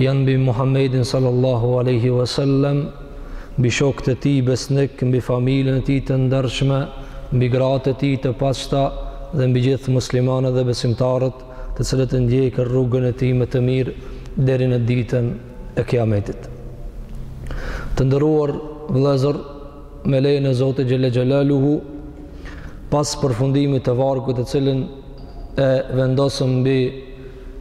janë mbi Muhammedin sallallahu aleyhi wa sallam, mbi shokët e tij besnikë, mbi familjen e tij të ndershme, mbi gratë e tij të pastra dhe mbi gjithë muslimanët dhe besimtarët të cilët e ndjekin rrugën e tij më të mirë deri në ditën e kiametit. Të nderuar vëllezër, me lejën e Zotit xhel-le xhelaluhu pas përfundimit të vargut të cilin e vendosëm mbi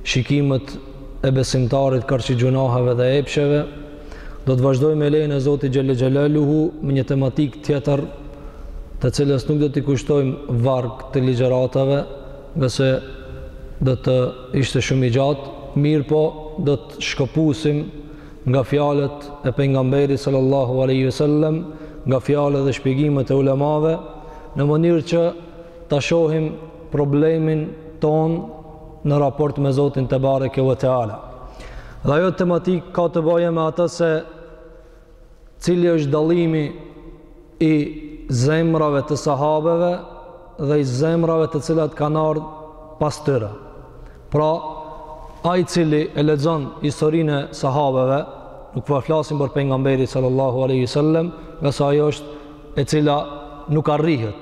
shikimet e besimtarit karshi gjunaheve dhe epsheve do të vazhdojmë me lejën e Zotit xhel-le xhelaluhu me një tematikë tjetër të cilës nuk do t'i kushtojmë varg të ligjëratave ngase do të ishte shumë i gjatë mirëpo do të shkoputim nga fjalët e pejgamberit sallallahu alaihi wasallam, nga fjalët dhe shpjegimet e ulemave, në mënyrë që ta shohim problemin tonë në raport me Zotin tebareke ve teala. Dhe ajo tematikë ka të bëjë me atë se cili është dallimi i zemrave të sahabeve dhe i zemrave të cilat kanë ardh pas tyre. Pra, ai i cili e lexon historinë e sahabeve, nuk po flasim për pejgamberin sallallahu alaihi wasallam, ngase ajo është e cila nuk arrihet,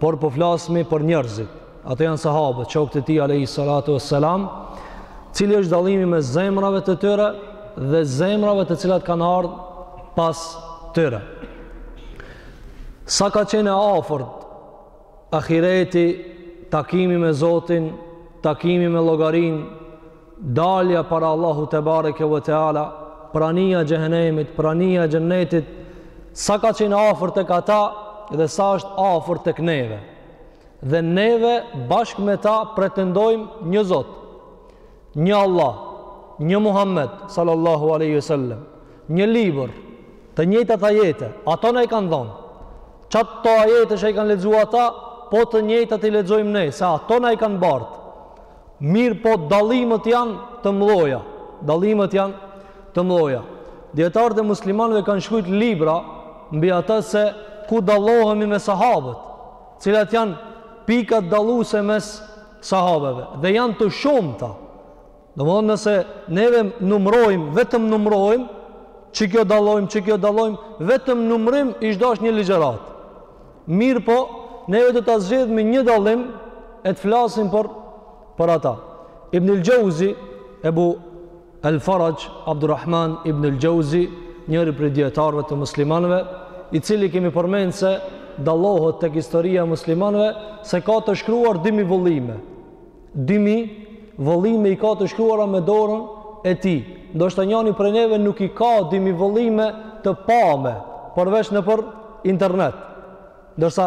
por po flasim për njerëzit. Ato janë sahabët, shokët e tij alayhi salatu wassalam. Cili është dallimi mes zemrave të tyre dhe zemrave të cilat kanë ardh pas tyre? Sa ka qenë e afërt ahireti, takimi me Zotin, takimi me llogarinë, dalja para Allahut tebareke ve teala, prania e xhehenemit, prania e xhennetit, sa ka qenë afër tek ata dhe sa është afër tek neve. Dhe neve bashkë me ta pretendojmë një Zot, një Allah, një Muhammed sallallahu alaihi wasallam, një libër, të njëjtat ajete, ato na i kanë dhonë. Qato ajete që i kanë lexu ata, po të njëjtat i lexojmë ne, se ato na i kanë bartë. Mirëpo dallimet janë të mdhaja. Dallimet janë të mdhaja. Dijetarët e muslimanëve kanë shkrujt libra mbi atë se ku dallohemi me sahabët. Cilat janë pikat dalluese mes sahabeve? Dhe janë të shumta. Domthon nëse neve numrojmë, vetëm numrojmë, që kjo dallojmë, që kjo dallojmë, vetëm numrimi ish dashtë një ligjëratë. Mirëpo, neve do ta zgjedhmi një dallim e të flasim për për ata. Ibn al-Jauzi, Ebu Al-Faraxh, Abdurrahman ibn al-Xhauzi, njëri prej dijetarëve të muslimanëve, i cili kemi përmend se dallohet tek historia e muslimanëve, se ka të shkruar dy mijë vëllime. Dy mijë vëllime i ka të shkruara me dorën e tij. Ndoshta njani prej neve nuk i ka dy mijë vëllime të pame, përveç nëpër internet. Ndërsa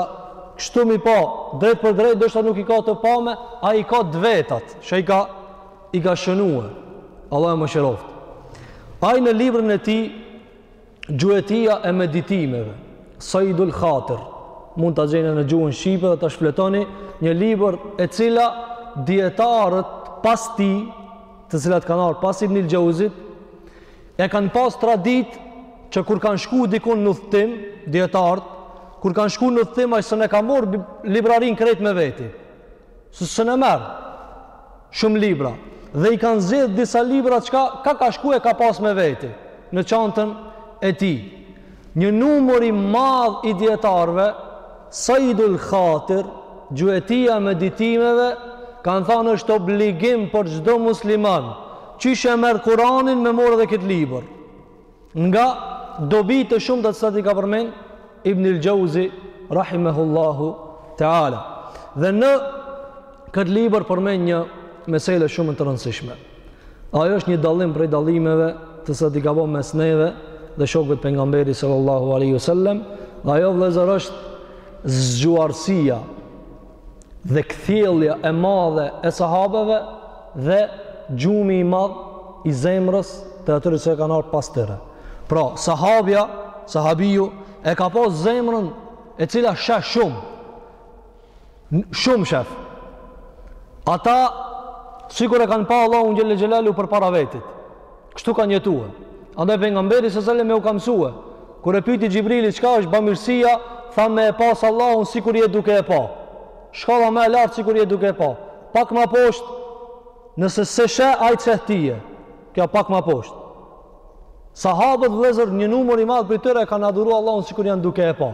kështu me i pa, drejtpërdrejt, ndoshta nuk i ka të pame, ai i ka të vetat, që i ka, i ka shënue. Allahu e mëshiroftë. Ai në librën e tij, gjuetia e meditimeve, Sajdul Khatir, mund ta gjeni në gjuën Shqipe dhe ta shfletoni, një librë e cila dijetarët pas tij, të cilat kanë ardhur pas Ibn Xhauzit, E kanë pas traditë që kur kanë shku dikun në udhëtim, dijetarët, kur kanë shku në udhëtim, ai s'e ka marrë librarin krejt me veti. Se s'i merr shumë libra. Dhe i kanë zgjedh disa libra që ka, ka ka shku e ka pas me veti në çantën e tij. Një numër i madh i dijetarëve, Saidul Khatir, Gjuetia e meditimeve, kanë thanë është obligim për çdo musliman, qysh e merr Kuranin me marrë edhe këtë libër. Nga dobitë e shumta të cilat i ka përmend Ibn al-Xhauzi rahimehullahu taala. Dhe në këtë libër përmend një mesele shumë të rëndësishme. Ajo është një dallim prej dallimeve të cilat i ka bo mes neve dhe shokëve të pejgamberit sallallahu aleyhi ve sellem dhe ajo vëllezër është zgjuarsia dhe kthjellja e madhe e sahabeve dhe gjumi i madh i zemrës të atyre që kanë ardh pas tyre. Pra, sahabja, sahabiju, e ka pas zemrën e cila sheh shumë. Shumë shef. Ata sikur e kanë pa Allahun xhelle xhelalu përpara vetit. Kështu kanë jetue. Andaj pejgamberi sallallahu alajhi wasallam jau ka mësue. Kur e pyeti Xhibrili çka është bamirësia, tha me e pas Allahun sikur je duke e pa. Shkalla ma e lartë sikur je duke e pa. Pak ma poshtë nëse s'e sheh ai të sheh tyje. Kjo pak ma poshtë. Sahabët vëllezër një numër i madh prej tyre e kanë adhuru Allahun sikur janë duke e pa.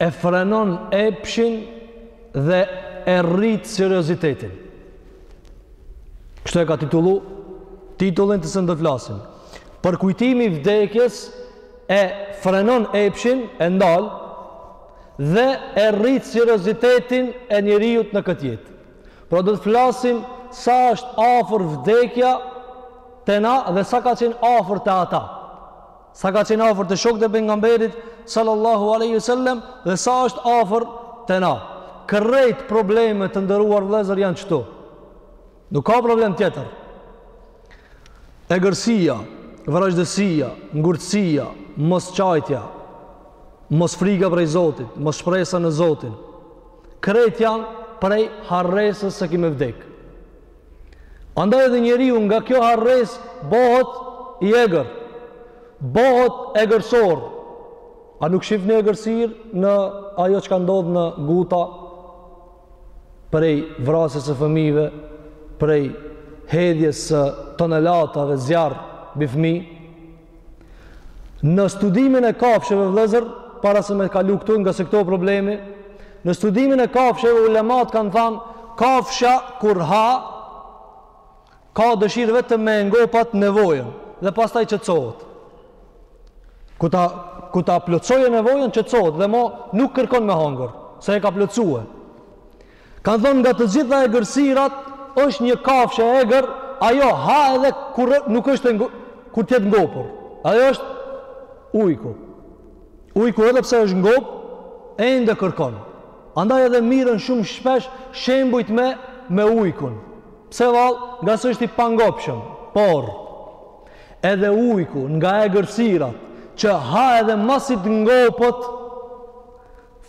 e frenon epshin dhe e rrit seriozitetin. Kështu e ka titullu titullin të cilën do të flasim. Përkujtimi i vdekjes e frenon epshin e ndal dhe e rrit seriozitetin e njeriut në këtë jetë. Pra do të flasim sa është afër vdekja te na dhe sa ka qenë afër te ata. Sa ka qenë afër te shokët e Pejgamberit sallallahu alejhi ve sellem dhe sa është afër te na. Krejt problemet të nderuar vëllezër janë këtu. Nuk ka problem tjetër. Egërsia, vrazhdësia, ngurtësia, mos qajtja, mos frika prej Zotit, mos shpresa në Zotin. Krejt janë prej harresës se ki me vdek. Andaj edhe njeriu nga kjo harresë bëhet i egër, bëhet egërsor. A nuk shifni egërsirën ajo që ka ndodh në Guta prej vrasjes së fëmijëve, prej hedhjes së tonelatave zjarr mbi fmi? Në studimin e kafshëve vëllezër, para se me kalu këtu ngase këtu o problemi, në studimin e kafshëve ulemat kanë thënë kafsha kur ha ka dëshirë vetëm me ngop at nevojën dhe pastaj qetësohet. Kur ta kur ta plotësojë nevojën qetësohet dhe më nuk kërkon me hangër, se e ka plotësuar. Kanë thënë nga të gjitha egërsirat është një kafshë e egër, ajo ha edhe kur nuk është, kur të jetë ngopur. Ajo është ujku. Ujku edhe pse është ngop, ende kërkon. Andaj edhe merren shumë shpesh shembujt me me ujkun. Pse vallë, ngase është i pangopshëm, por edhe ujku nga egërsirat që ha edhe masi t'ngopet,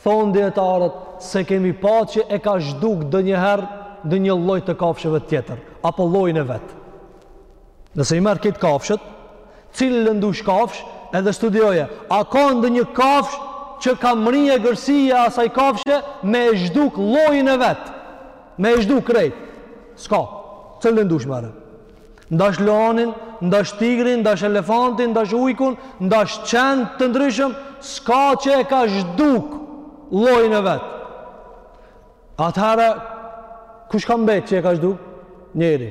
Thonë dijetarët s'e kemi pa që e ka zhdukë ndonjëherë ndonjë lloj të kafshëve tjetër apo llojin e vet. Nëse i merr krejt kafshët, cilën dush kafshë edhe studioje, a ka ndonjë kafshë që ka mrri egërsia asaj kafshe me e zhduk llojin e vet, me e zhduk krejt, s'ka, cilën dush merre. Ndash luanin, ndash tigrin, ndash elefantin, ndash ujkun, ndash qen të ndryshëm, s'ka që e ka zhduk llojin e vet. Atëherë kush ka mbet që e ka zhduk? Njeri.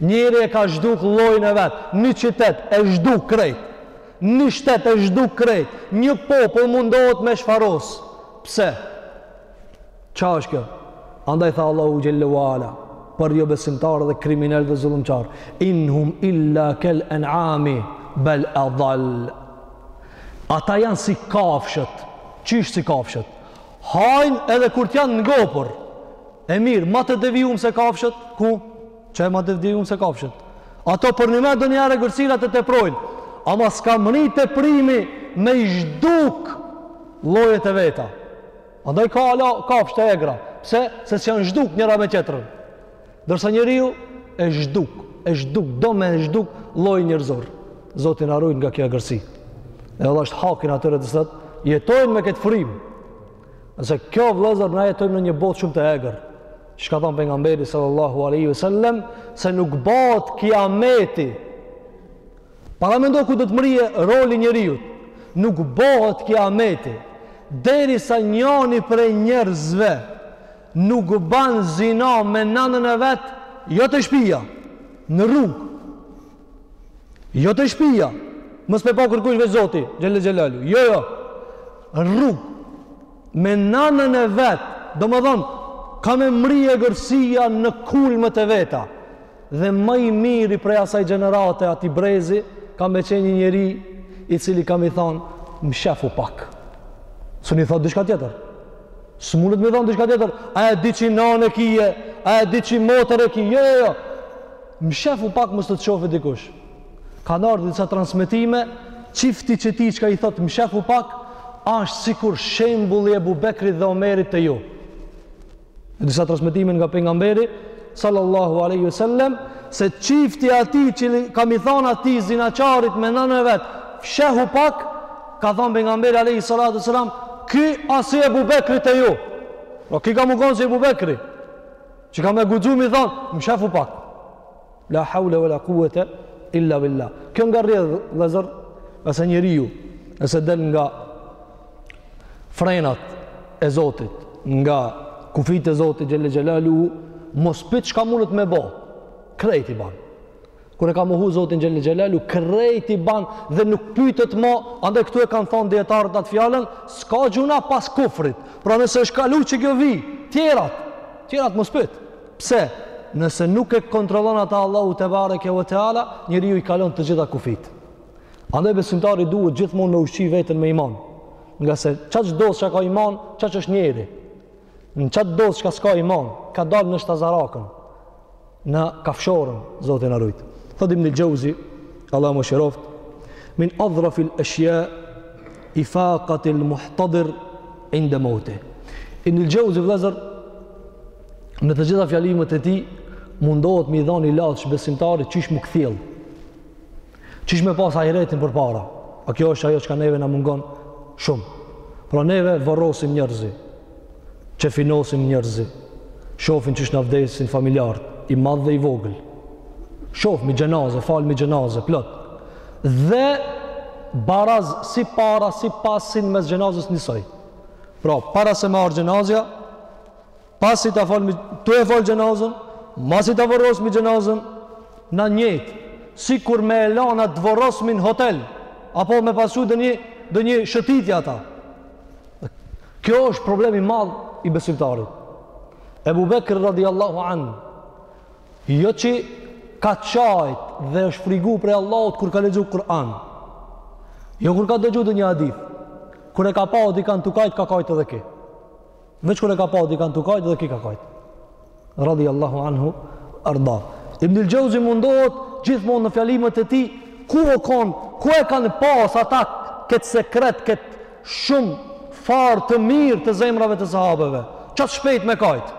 Njeri e ka zhduk llojin e vet. Një qytet e zhduk krejt. Një shtet e zhduk krejt. Një popull mundohet me shfaros. Pse? Ça është kjo? Andaj tha Allahu Xhel-le ve Ala, për jobesimtarë dhe kriminelë dhe zullumqarë, in hum illa kel en ami, bel e dhal. Ata janë si kafshët, qysh si kafshët, hanë edhe kur t'janë ngopur, e mirë, ma të devijum se kafshët, ku? Qe ma të devijum se kafshët. Ato përnime ndonjëherë egërsirat e teprojnë, ama s'ka mrri teprimi me i zhduk llojet e veta. Andaj ka ala kafshë të egra. Pse? Se s'janë zhduk njëra me tjetrën. Ndërsa njeriu e zhduk, e zhduk, do me e zhduk lloj njerëzor. Zoti na rujt nga kjo egërsi. Dhe Allah është hakin atyre që sot, jetojnë me këtë frymë. Nëse kjo vllezër na jetojmë në një botë shumë të egrë. Që ka thonë pejgamberi sallallahu aleyhi ve sellem, se nuk bohet kiameti, Paramendo ku do të mrrijë roli i njeriut. Nuk bohet kiameti, derisa njani prej njerëzve nuk ban zina me nanën e vet, jo te shpija, në rrugë. Jo te shpija, mos me pa kërkush veç Zoti, xhele xhelaluhu. Jo, jo, rrugë, me nanën e vet, domethonë, ka me mrri egërsia në kulmet e veta. dhe ma i miri prej asaj gjenerate atij brezi ka me qenë një njeri i cili ka me i thonë mshefu pak s'un i thotë diçka tjetër s'mundet me i thonë diçka tjetër a e di që nanë e ki a e di që motër e ki jo, jo, jo mshefu pak mos të të shohi dikush kanë ardhë disa transmetime çifti qetij çka i thotë mshefu pak ashtë sikur shembuli i Ebu Bekrit dhe Omerit te ju Në disa transmetime nga pejgamberi sallallahu alaihi wasallam se çifti atij që ka me i thon atij zinaqarit me nënën e vet, fshehu pak, ka thon pejgamberi alaihi salatu wasalam, ky a si Ebu Bekri te ju. Pra ky ka me kon si Ebu Bekri. Që ka me guxu me i thon, mshefu pak. La haule ve la kuvete illa bilah. Kjo nga rrjedh, vllezër, nëse njeriu, nëse del nga frenat e Zotit, nga kufijt e Zotit, xhele xhelaluhu, mos pyt çka mundet me bo, krejt i ban. Kur e ka mohu Zotin xhele xhelaluhu, krejt i ban dhe nuk pytet ma, andej këtu e kanë thonë dijetarët atë fjalën, s'ka gjynah pas kufrit. Pra nëse është kalu qikjo vi, tjerat, tjerat mos pyt. Pse? Nëse nuk e kontrollon ata Allahu tebareke ve teala, njeriu i kalon të gjitha kufijtë. Andaj besimtari duhet gjithmonë me ushqi veten me iman. Ngase qat dozë çka ka iman, qaq është njeri. Në qat dozë çka s'ka iman, ka dal në shtazaraken, në kafshoren, Zoti na rujt. Thot Ibn Xhauzi, Allahu mëshiroft, min adhrafil ashya ifaqatil muhtadir inda mauti. Ibn Xhauzi vëllezër në të gjitha fjalimet e tij, mundohet me i dhan ilaç besimtarit qysh m'u kthjell. Qysh me pas ahiretin për para. A kjo është ajo çka neve na mungon shumë. Pra neve vorrosim njerëzi, qefinosim njerëzi, shofim qysh na vdesin familjart, i madh dhe i vogël. Shofmi xhenaze, falmi xhenaze plot. Dhe baraz si para si pas xhenazes njësoj. Pra para se me ardh xhenazja, pasi ta falmi, tu e fal xhenazën, masi ta vorrosmi xhenazën na njëjtë, sikur me e lan a ta vorrosmi në hotel, apo me pas donjë, donjë shëtitje ata. Kjo është problemi i madh i besimtarit. Ebu Bekr radiallahu anh, jo që ka kajt dhe është frigu prej Allahut kur ka lexu Kur'an. Jo kur ka dëgju donjë hadith. Kur e ka pa dikan tu kajt, ka kajt edhe ky. Veç kur e ka pa dikan tu kajt dhe ky ka kajt. Radiallahu anhu ue erda. Ibn el Xheuzi mundohet gjithmonë në fjalimet e tij ku o kan, ku e kanë pas ata këtë sekret, këtë shumë farë të mirë të zemrave të sahabeve. Qaq shpejt me kajt.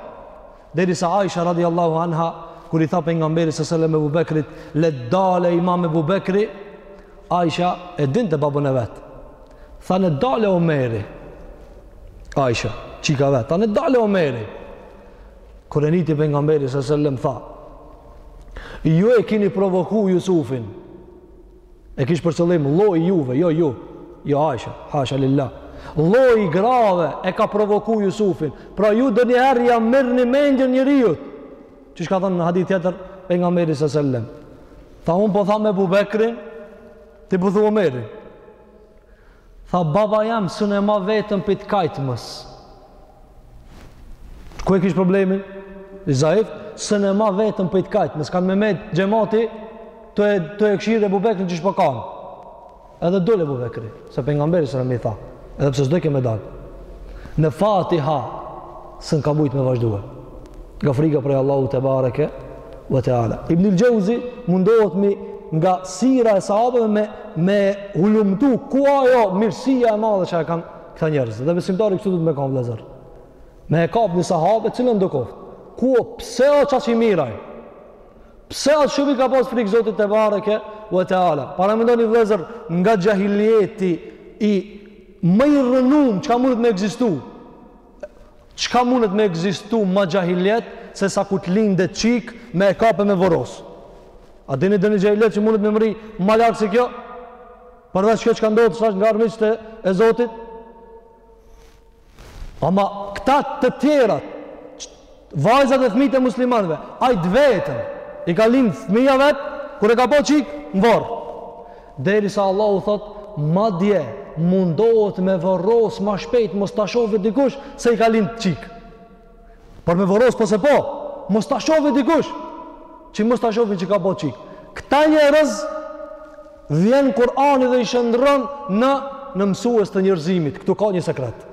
Derisa Aisha radiallahu anha, kur i tha pejgamberi sallallahu alajhi wasallam Ebu Bekrit, le të dalë imam Ebu Bekri, Aisha e dinte babën e vet. Tha le t'dalë Omeri. Aisha, çika e vet, tha le t'dalë Omeri. Kur e nijti pejgamberi sallallahu alajhi wasallam tha, ju e keni provoku Jusufin. E kish për qëllim lloji i juve, jo ju, jo Aisha, hasha lillah. Lloji i grave e ka provoku Jusufin. Pra ju donjëherë ja merrni mendjen njeriut. Qysh ka thanë në hadith tjetër, pejgamberi salallahu alejhi ve sellem. Tha unë po tham Ebu Bekrin, ti po thu Omerin. Tha baba jem s'un e ma veten pi t'kajtmes. Ku e kish problemin? I zaif s'un e ma veten pi t'kajtmes, kanë me met xhemati tu e, tu e kqyr Ebu Bekrin qysh po kan. Edhe dol Ebu Bekri, se pejgamberi sa më i tha, edhe pse s'dojke me dal. Në Fatiha s'un ka mujt me vazhdu. Nga frika prej Allahut tebareke ve teala. Ibn el Xheuzi mundohet me nga sira e sahabeve me me hulumtu ku a ajo mirësia e madhe që e kanë këta njerëz. Dhe besimtari këtu duhet me kan vëllazër. Me e kap një sahabe cilin do koft. Ku pse a qaq i mirë aj? Pse aq shumë i ka pas frikë Zotit tebareke ve teala? Paramendoni vllezër nga xhahilijeti i më i rrënum çka mundet me ekzistu. Çka mundet me ekzistu ma xhahilijet se sa kur t'lind çikë me e kap e me vorros? A dini donjë xhahilijet që mundet me mrri ma larg si kjo? Përveç kjo që ka ndodhë, së nga armiqtë e, e Zotit? Ama këta të tjerat, Vajzat e fëmijët e muslimanëve, ai të vetëm i ka lind fëmija vet kur e ka pa çikë, në vorr. Derisa Allahu thot, madje mundohet me vorros ma shpejt mos ta shohë dikush se i ka lind çikë. Por me vorros po se po, mos ta shohë dikush që mos ta shohë që ka bë çikë. Këta njerëz vjen Kur'ani dhe i shndërron në, në mësues të njerëzimit. Këtu ka një sekret.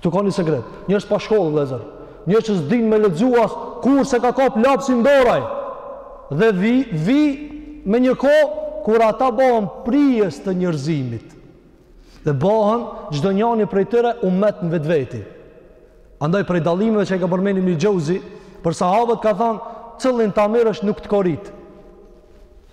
Këtu ka një sekret. Njerëz pa shkollë, vllezër. Njerëz që s'din me lexu, as kurrë s'e ka kap lapsin n'dorë ai. Dhe vi, vijmë një kohë, kur ata bëhen prijës të njerëzimit. Dhe bëhen, çdo njani prej tyre, umet në vetveti. Andaj prej dallimeve që e ka përmen Ibn Xhauzi, për sahabët ka thanë, cilin ta merrsh nuk të koritë.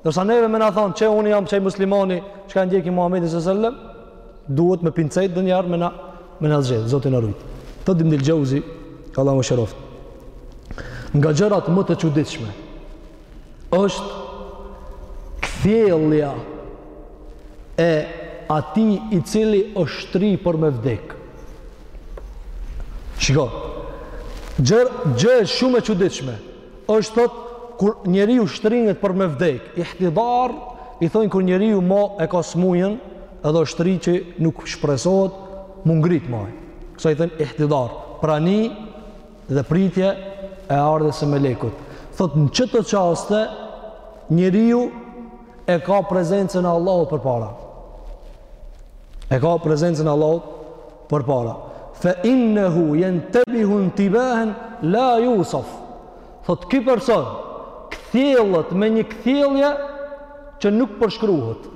Ndërsa neve me na thanë, që unë jam qaj muslimani, që ka e ndjeki Muhammedin sa selem, duhet me pincetë ndonjëherë me na, me na zgjedh, Zoti na rujt. Thot Ibnul Xhauzi, Allahu e mëshiroftë. Nga gjërat më të çuditshme, është kthjellja e atij i cili është shtri për me vdek. Shiko, gjë, gjë shumë e çuditshme, Është thot kur njeriu shtrihet për me vdek, ihtidar i thonë kur njeriu mo e ka smujën, edhe është shtri që nuk shpresohet m'u ngrit mo. Kësaj i thonë ihtidar, prani dhe pritje e ardhjes së melekut. Thot në qato çaste, njeriu e ka prezencën e Allahut përpara. E ka prezencën e Allahut përpara fe innehu jentebihu intibahen la jusaf thot ky person kthjellet me një kthjellje që nuk përshkruhet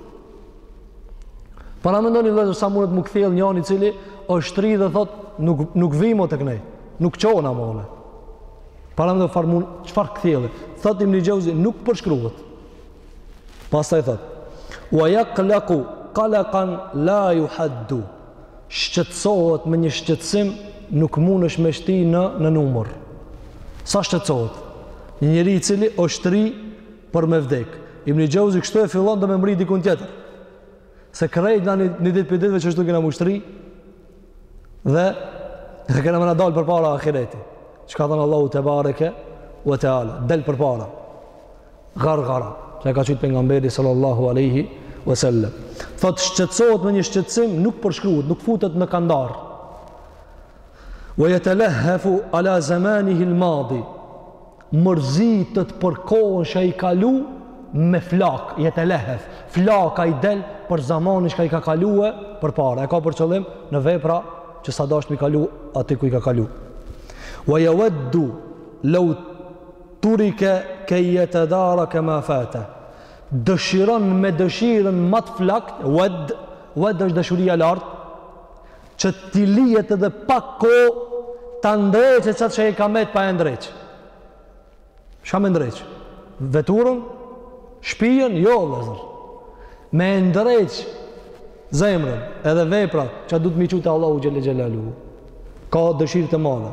paramendoni vllezër sa mundet m'u kthjell njani i cili është shtri dhe thot nuk, nuk vi mo të kënej nuk çona mo le paramendoni farë mund çfarë kthjellje thot Ibn Xhauzi nuk përshkruhet pastaj thot wa jaklaku kalakan la juhaddu shqetësohet me një shqetësim nuk mundesh me shti në, në numër. Sa shqetësohet? Një njeri i cili është shtri për me vdek. Ibn Xhauzi kështu e fillon do me mrri dikun tjetër. Se krejt na një ditë prej ditëve qështu do kena m'u shtri dhe dhe kena me na dalë përpara ahireti. Ç'ka thënë Allahu tebareke ve teala. Del përpara. gargara që e ka qit pengamberi sallallahu aleyhi vësallem. Thot shqetsohet me një shqetsim, nuk përshkruhet, nuk futet në kandar. Ve jetelehefu ala zemani hilmadi, mërzitet për kohën që i kalu me flak, jetelehef, flaka i del për zamani që i ka kalu e përpara, e ka për qëllim në vepra që s'a dashtë me i kalu aty ku i ka kalu. Ve jeveddu, lau Turike kej jetedarake ma fate. Dëshiron me dëshirën ma të flaktë, wed, wed është dashuria e lartë, që t'i lihet edhe pak kohë ta ndreqë qat që i ka met pa e ndreq. Çka me ndreq? Veturën, shpijën, jo vëllazër. Me e ndreq zemrën, edhe veprat, çka duhet me i çu te Allahu xhelle xhelaluhu. Ka dëshirë të madhe.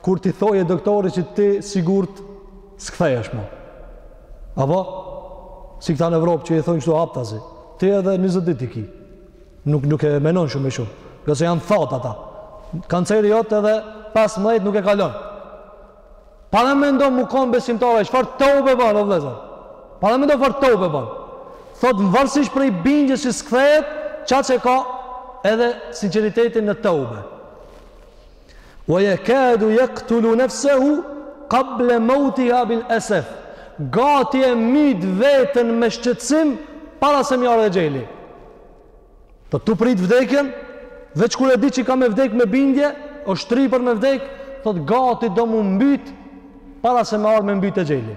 Kur t'i thojë doktori që ti sigurt s'kthehesh mo. Apo si këta në Evropë që i thojn ktu haptazi. Ti edhe 20 ditë i ki. Nuk nuk e menon shumë ma shumë. Gjasa janë thot ata. Kanceri yt edhe 15 nuk e kalon. Paramendo me kon besimtar, çfarë tobe bën o vllezër? Paramendo çfarë tobe bën. Thot varësisht prej bindjes që s'kthehet, qaq e ka edhe sinqeritetin në tobe. Wa yakadu yaqtulu nafsahu qabla mawtihi bil asaf. Gati e myt veten me shqetësim para se me i ardhë exheli. Tu prit vdekjen, veç kur e di që ka me vdek me bindje, o shtri për me vdek, thot gati do mu mbyt para se me ardhë me mbyt exheli.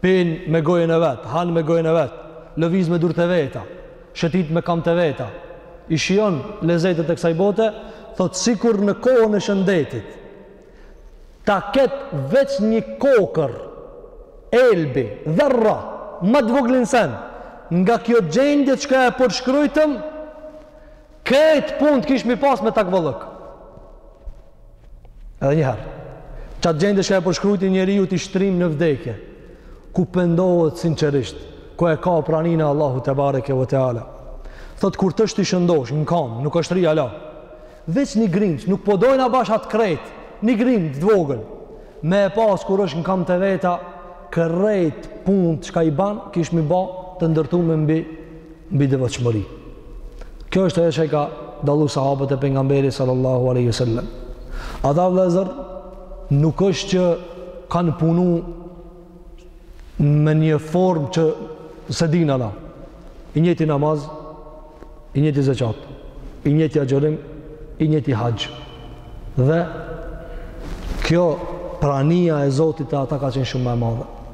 Pinë me gojën e vet, han me gojën e vet, lëviz me durët e veta, shëtit me kamtë e veta, i shijon lezetet e kësaj bote, thot sikur në kohën e shëndetit ta ket veç një kokër elbi, dherra, ma të voglin sen, nga kjo gjendje çka e përshkrujtëm, Krejt punët kish me i pasë me takvallëk. Edhe njëherë. Qatë gjendje çka e përshkrujtëm njeriu t'i shtrim në vdekje. Ku pendohet sinqerisht. Ku e ka praninë e Allahu tebareke ve teala. Thotë kur është i shëndosh në kamë. Nuk është rri hala. Veç një grimc. Nuk po dojna bash atë krejt. Një grimc të vogël. Me e pasë kur është në kamë të veta. Krejt punët çka i banë. Kish me i ba të ndërtu me mbi mbi devotshmëri. Kjo është ajo që i ka dallu sahabët e pengamberit sallallahu alaihi wasallam. Ata vëllezër nuk është që kanë punu me një formë që s'e dina na. I njëjti namaz, i njëjti zeqat, i njëjti agjërim, i njëjti haxh. Dhe kjo prania e Zotit te ata ka qenë shumë ma e madhe.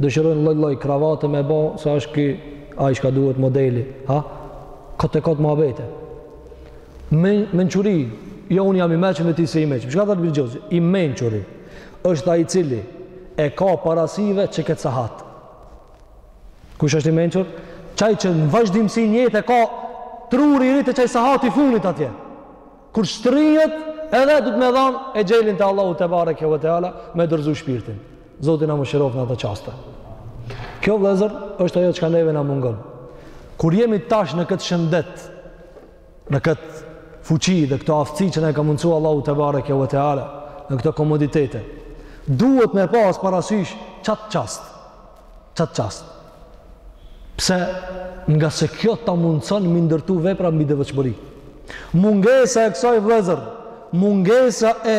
Dëshirojnë lloj lloj kravate me ba, sa është ky ai çka duhet modeli, ha? Kot e kot muhabete. Men mençuri, jo unë jam i mençëm e ti s'je i mençëm. Çka thotë Ibn Xheuzi? I mençuri është ai i cili e ka para syve qekët sahat. Kush është i mençur? Qaj që në vazhdimësi në jetë e ka truri i rri te qaj sahat i fundit atje. Kur shtrihet edhe do t'me dhan exhelin te Allahu tebareke ve teala me dorzu shpirtin. Zoti na mëshiroft në ato çaste. Kjo vëllezër është ajo çka neve na mungon. Kur jemi tash në këtë shëndet, në këtë fuqi dhe këto aftësi që na ka mundësu Allahu tebareke ve teala, në këto komoditete, duhet me pas parasysh qat çast. Qat çast. Pse, ngase kjo ta mundson mi ndërtu vepra mbi devotshmëri. Mungesa e kësaj vëllezër, mungesa e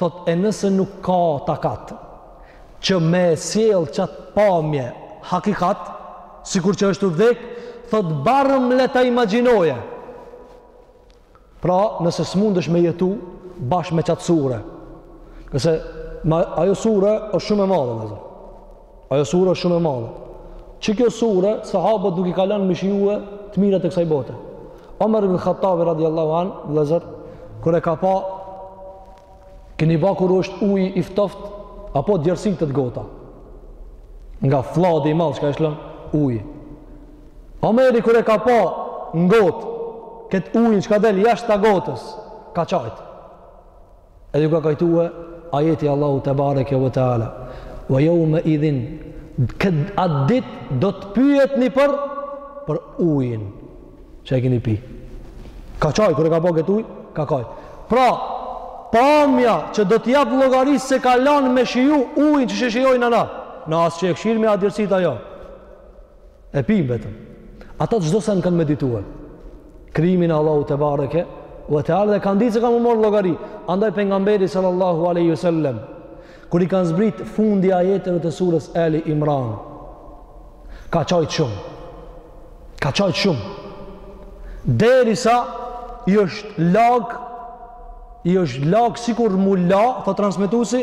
Thotë, e nëse nuk ka takat që me e sjellë qatë pamje hakikat, sikur që është u vdekë, thotë, barëm le ta imagjinoje. Pra, nëse s'mundesh me jetu, bash me qatë sure. Nëse, ma, ajo sure është shumë e madhe, dhe zërë. Ajo sure është shumë e madhe. Që kjo sure, sahabët nuk i ka lan me shiju të mirat e kësaj bote. Omer ibn Khattabi radiallahu an, vlezër, kur e ka pa, keni pa kur është uj i ftoft, apo djersitet gota. Nga flladi i madh, që ka e lëshon uji. Omeri kur e ka pa në gotë, këtë ujnë që ka delë jashta gotës, ka qajtë. Edhe ju ka kujtue ajeti i Allahut tebareke ve teala. Wa yawma idhin at dit do të pyeteni për për ujin që e keni pi. Ka qaj kur e ka pa këtë ujë, ka kaj. Pra, pamja që do të jap llogari s'e ka lanë me shiju ujin që shijojnë ata. Na as që e kshyrim a djersit ajo. E pimë vetëm. Ata çdo sen kanë medituar. Krijimin e Allahut tebareke ue teala dhe kanë ditë se kanë me u marrë n'llogari. Andaj pejgamberi sallallahu alaihi wasallam kur i kanë zbrit fundi i ajeteve të surës Ali Imran ka qajt shumë. Ka qajt shumë. Derisa i është lag i është lag sikur m'u la, tha transmetuesi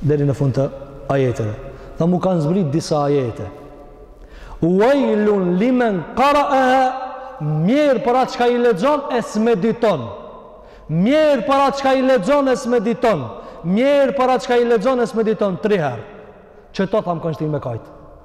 deri në fund të ajeteve. Tha m'u kanë zbrit disa ajete. Uajlun limen karaehe, mjerë për atë çka i lexon e s'mediton. Mjerë për atë çka i lexon e s'mediton. Mjerë për atë çka i lexon e s'mediton, tri herë. Qeto tha m'kanë shti me kajtë.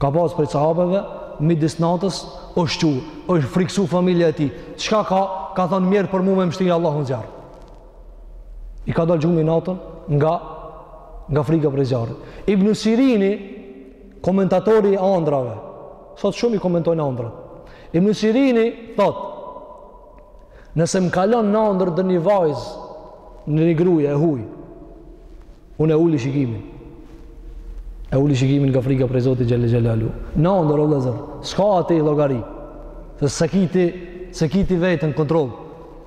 Ka pas prej sahabeve, midis natës, është çu, është friksu familja e tij. Çka ka, ka thonë mjerë për mu me m'shti Allahu në zjarr. I ka dalë gjumi natën nga, nga frika prej zjarrit. Ibn Sirini, komentatori i andrave, sot shumë i komentojnë andrat. Ibn Sirini, thotë, nëse më kalon në andrë edhe një vajzë, në një gruje e huj, Unë e uli shikimin. E uli shikimin nga frika prej Zotit Xhelle Xhelaluhu. Në andër, o vllezër, s'ka aty llogari. Dhe s'e ki ti, s'e ki ti veten kontroll.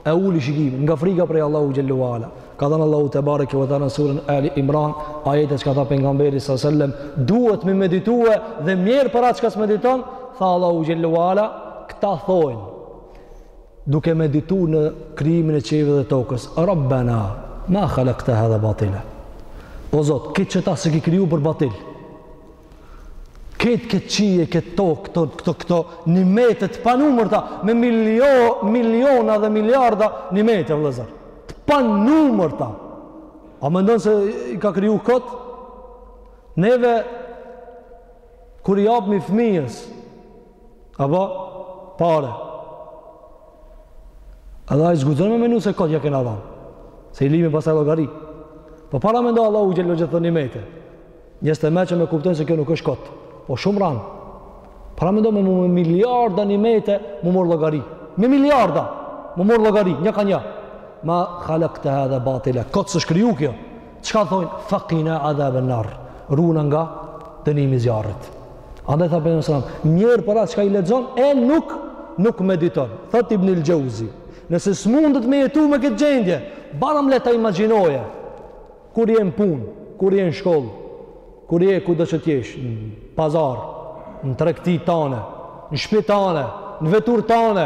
E uli shikimin nga frika prej Allahu Xhelle ue Ala. Ka thënë Allahu tebareke ve teala në suren Ali Imran, ajetet çka ka thënë pejgamberi alejhi selam, duhet me meditue dhe mjerë për atë çka s'mediton, tha Allahu Xhelle ue Ala, këta thojnë, duke meditu në krijimin e qiejve dhe tokës, Rabbena, ma khalakte hadha batila. O Zot, këtë qeta s'e ki kriju për batil. Këtë këta qiej, këtë tokë, këto, këto, këto, nimete të panumërta, me milio, miliona dhe miliarda, nimete, vllezër. Të panumërta. A mendon se i ka kriju kot? Neve, kur i japmi fëmijës, Apo, pare. Edhe ai s'guxon me menu se kot ja kena dhanë. Se i lypmi pastaj llogari. Po paramendo Allahu xhel gjithë këto nimete. Njerëzit me mend e kuptojnë se kjo nuk është kotë. Po shumë ranë. Paramendo me mu me miliarda nimete mu marrë llogari. Me miliarda mu marrë llogari. Një ka një. Ma khalakte hadha batile. Kot s'është kriju kjo. Çka thojnë? Fakina adhab an-nar. Runa nga dënimi i zjarrit. Andaj tha pejgamberi sallallahu alajhi wasallam, mjerë për atë që i lexon e nuk nuk mediton. Thot Ibn al-Jauzi, nëse s'mundet me jetu me këtë gjendje, barem le ta imagjinoje. Kur je në punë, kur je në shkollë, kur je kudo që të jesh, në pazar, në tregti tane, në shtëpi tane, në veturë tane,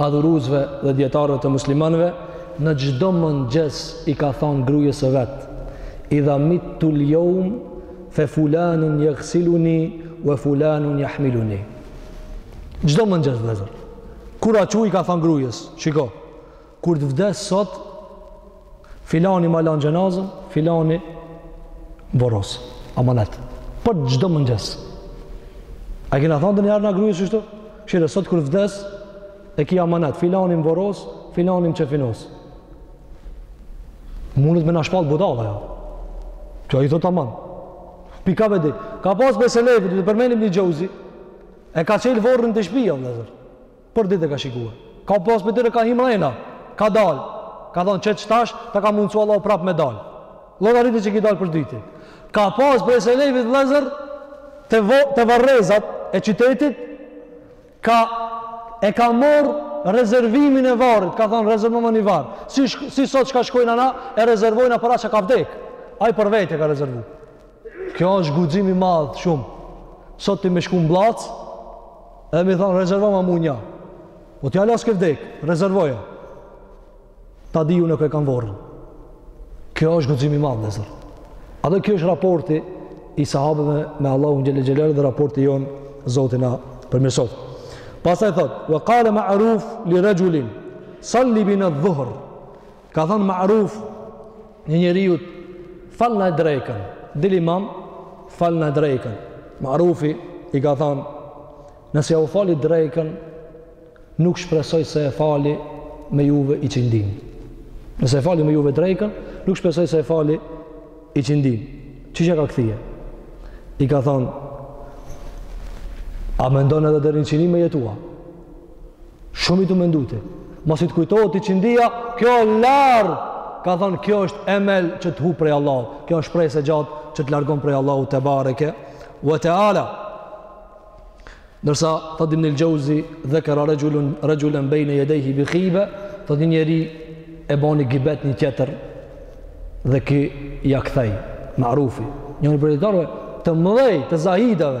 adhuruesve dhe djetarëve të muslimanëve, në çdo mëngjes i ka thonë grujes së vet, idha mittu el-jeum, fe fulanun jegsiluni, ve fulanun jahmiluni. Çdo mëngjes, vllezër. Kur u çu i ka thonë grujes, shiko, kur të vdes sot, Filani ma lan xhenazen, filani m'vorros, amanet. Për çdo mëngjes. A kena thonë ndonjëherë na grujes kështu? Kshyre, sot kur vdes, e ki amanet, filani më vorros, filani më qefinos. Mundet me na shpall budalla, ja. T'ja i tho aman. Pika vedi, ka pas prej selefit, e përmend Ibn Xhauzi, e ka çelë vorrin te shpija, vllezër. Për ditë e ka shikuar. Ka pas prej tyre ka hi mrena, ka dal. Ka thonë qet qetash, ta ka mundsu Allahu prap me dal. Llogarite që ki dal për ditë. Ka pas prej selefit vëllezër te vo, te varrezat e qytetit ka e ka marr rezervimin e varrit, ka thonë rezervoma një varr. Si si sot çka shkojna na e rezervojna për atë çka ka vdek. Ai për vete ka rezervu. Kjo është guxim i madh shumë. Sot ti me shku në Bllacë, edhe me thon rezervoma mu nja. Po ti hala s'ke vdek, rezervoja. Ta di unë ku e kam vorrin. Kjo është guxim i madh, vllezër. Edhe kjo është raporti i sahabëve me Allahun xhel-le xhelaluhu dhe raporti jonë, Zoti na përmirësoftë. Pastaj thot: "Wa qala ma'ruf li rajulin salli bina dh-dhuhr." Ka thënë Ma'ruf një njeriut, falna e drejkën, dil imam, falna e drejkën. Ma'rufi i ka thënë, nëse jau fali drejkën, nuk shpresoj se e fali me juve iqindinë. Nëse e fali me juve drejkën, nuk shpresoj se e fali iqindinë. Qysh ia ka kthy? I ka thënë, a mendon edhe deri n'iqindi me jetu? Shumë je tu mendu ti. Masi të kujtohet iqindia, kjo larg, ka thonë, kjo është emel që të hup prej Allahut. Kjo është shpresë e gjatë që të largon prej Allahut tebareke ue teala. Ndërsa, thot Ibn il Xhauzi dhekera rexhulun bejne jedejhi bi gibe, thot një njeri e boni gibet një tjetër dhe ky ja kthej, Ma'rufi. Një prej dijetarëve të mëdhej, të zahidave,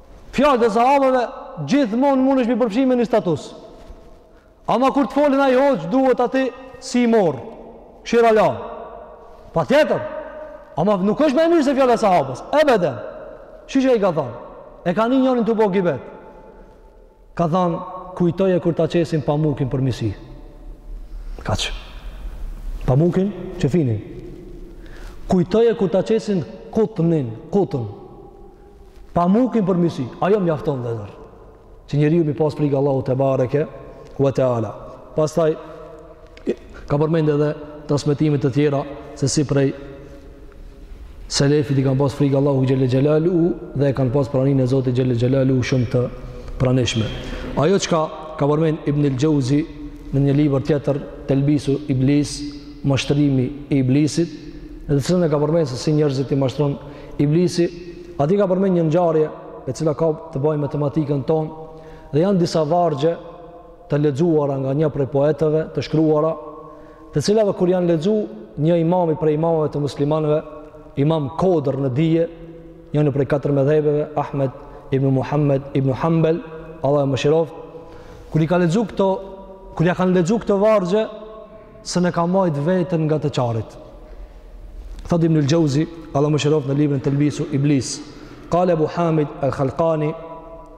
Fjalët e sahabeve gjithmonë mundesh mi përfshi me një status. Ama kur të folin ai hoxh duhet atë si i morr. Shira la. Patjetër. Ama nuk është më e mirë se fjala e sahabës. Ebeden. Qysh i ka thënë? E ka ni njonin tu bo gibet. Ka than, kujtoje kur ta qesin pamukin përmi sy. Kaq. Pamukin qefinin. Kujtoje kur ta qesin kutnin, kutn. Pamukin përmi sy. Ajo mjafton vllezër. Që njeriu mi pas frikë Allahun tebareke ve teala. Pastaj, Ka përmend edhe transmetime të tjera se si prej selefit i kanë pas frikë Allahun xhel-le xhelaluhu dhe e kanë pas praninë e Zotit xhel-le xhelaluhu shumë të pranishme. Ajo çka ka përmen Ibn il Xhauzi në një libër tjetër, Telbisu Iblis, mashtrimi i Iblisit, në të cilën e ka përmen se si njerëzit i mashtron Iblisi, aty ka përmen një ngjarje e cila ka të bajë me matematikën tonë, dhe janë disa vargje të lexuara nga një prej poetëve të shkruara, të cilave kur janë lexu një imami prej imamëve të muslimanëve, imam, kodër në dije, një në prej katër medhebeve, Ahmed ibn Muhammed ibn Hanbel, Allah e mëshiroft, kur i ka lexu këto, kur ja kanë lexu këto vargje, s'e ka majt veten nga të qarit. Thot ibnul Xheuzi, Allah mëshiroft në librin Telbisu Iblis, kale Abu Hamid el-Khalkani,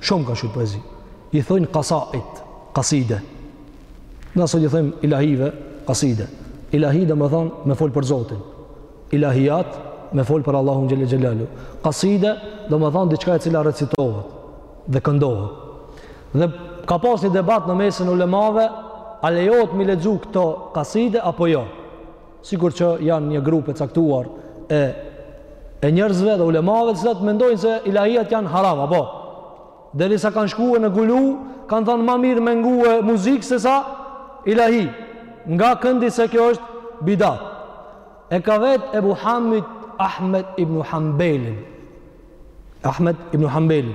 Shumë ka shkruar poezi. I thonë kasaid, kaside. Na sot i thojmë ilahi ve kaside. Ilahi domethanë me fol për Zotin. Ilahijat me fol për Allahun xhele xhelaluhu. Kaside domethanë diçka e cila recitohet dhe këndohet. Dhe ka pas një debat në mesin e ulemave, a lejohet m'i lexu këto kaside apo jo? sikur që janë një grup e caktuar e e njerëzve dhe ulemave të cilat mendojnë se ilahiat janë haram apo derisa kanë shku në gulu kanë thanë ma mirë me ngu muzikë sesa ilahi nga këndi se kjo është bidat e ka vet Ebu Hamid Ahmed ibn Hanbelin Ahmed ibn Hanbelin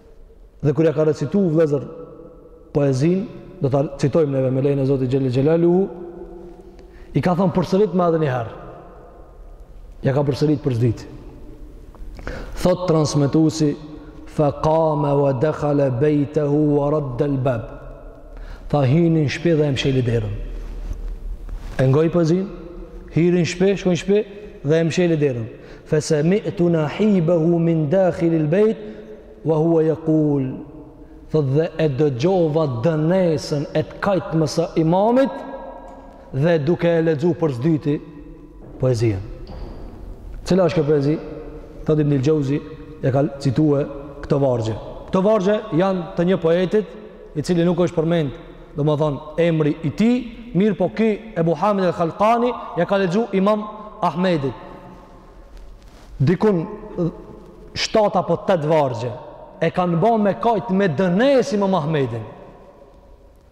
Dhe kur ia ka recitu vëllezër poezinë, do ta citojmë neve me lejen e Zotit Xhele Xhelaluhu, i ka thënë përsëritma edhe një herë. Ia ka përsërit për s'dyti. Thot transmetuesi fa qama wa dakhala baytahu wa radda al-bab. Tha hini n'shpi dhe e msheli derën. E ngoi poezinë, hyri n'shpi, shkoi n'shpi dhe e msheli derën. Fesemi'tu nahibehu min dakhilil bejt, wa hua jekul, thot dhe e dëgjova dënesën e të kajtmes së imamit, dhe duke e lexu për s'dyti poezinë. Cila është kjo poezi? Thot ibnul Xheuzi, e ka citu këto vargje. Këto vargje janë të një poetit, i cili nuk është përmend, domethonë, emri i tij, mirëpo ky Ebu Hamid el-Khalkani, ia ka lexu imam Ahmedit. dikund shtatë apo tetë vargje e kanë ba me kajt me dënesë imam Ahmedin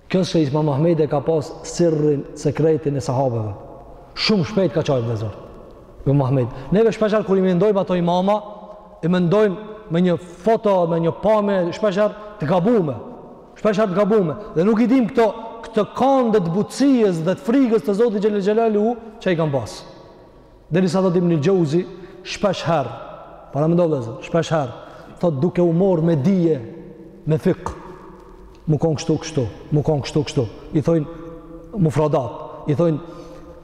kjo se imam Ahmedi e ka pas sirrin sekretin e sahabeve shumë shpejt ka qajt dhe zërë imam Ahmedi neve shpeshherë kur i mendojmë ato imama i mendojmë me një foto me një pamje shpeshherë të gabume shpeshherë të gabume dhe nuk i dimë këto këtë kand të butësisë dhe të frikës të Zotit Xhele Xhelaluhu që i kanë pasë Derisa thotë Ibnul Xheuzi, shpesh herë, para o vllazër, shpesh herë, thotë duke u marrë me dije, me fikh, mu konë kështu, kështu, mu konë kështu, kështu, i thojnë, mufradat, i thojnë,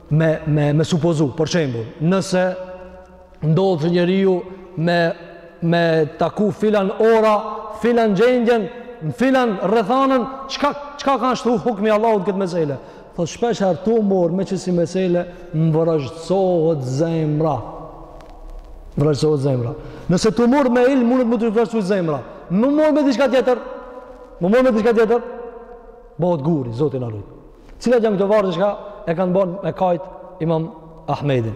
me, me, me supozu, për shembull, nëse ndodh që njeriu me, me taku filan ora, filan gjendjen, në filan rrethanën, çka, çka ka ashtu hukmi i Allahut n'këtë mesele? Thotë shpesh herë tu u marr me qësi mesele më vrazhdësohet zemra. Vrazhdësohet zemra. Nëse tu u marr me ilm mundet me t'u vrazhdësu zemra. M'u marr me diçka tjetër. M'u marr me diçka tjetër. Bohet gur, Zoti na rujt. Cilat janë këto vargje çka e kanë bon me kajt imam Ahmedin.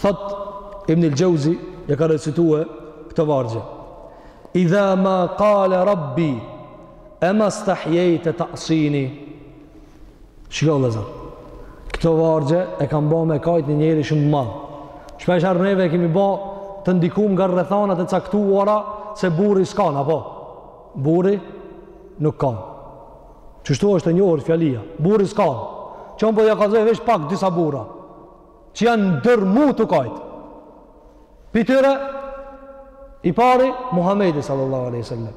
Thot Ibnul Xheuzi ia ka recitue këto vargje. Idha ma kale rabbi ema stahjejte ta'sini. Shiko, vllazër. Këto vargje e kanë bo me kajt një njeri shumë të madh. Shpeshherë ne jemi bo të ndikum nga rrethanat e caktuara se burri s'kan, apo? Burri nuk kan. Qështu është e njohur fjalia? Burri s'kan. Qe po jau kallzoj veç pak disa burra. që janë dërmu tu kajtë. Prej tyre, i pari, Muhammedi sallallahu aleyhi sallam.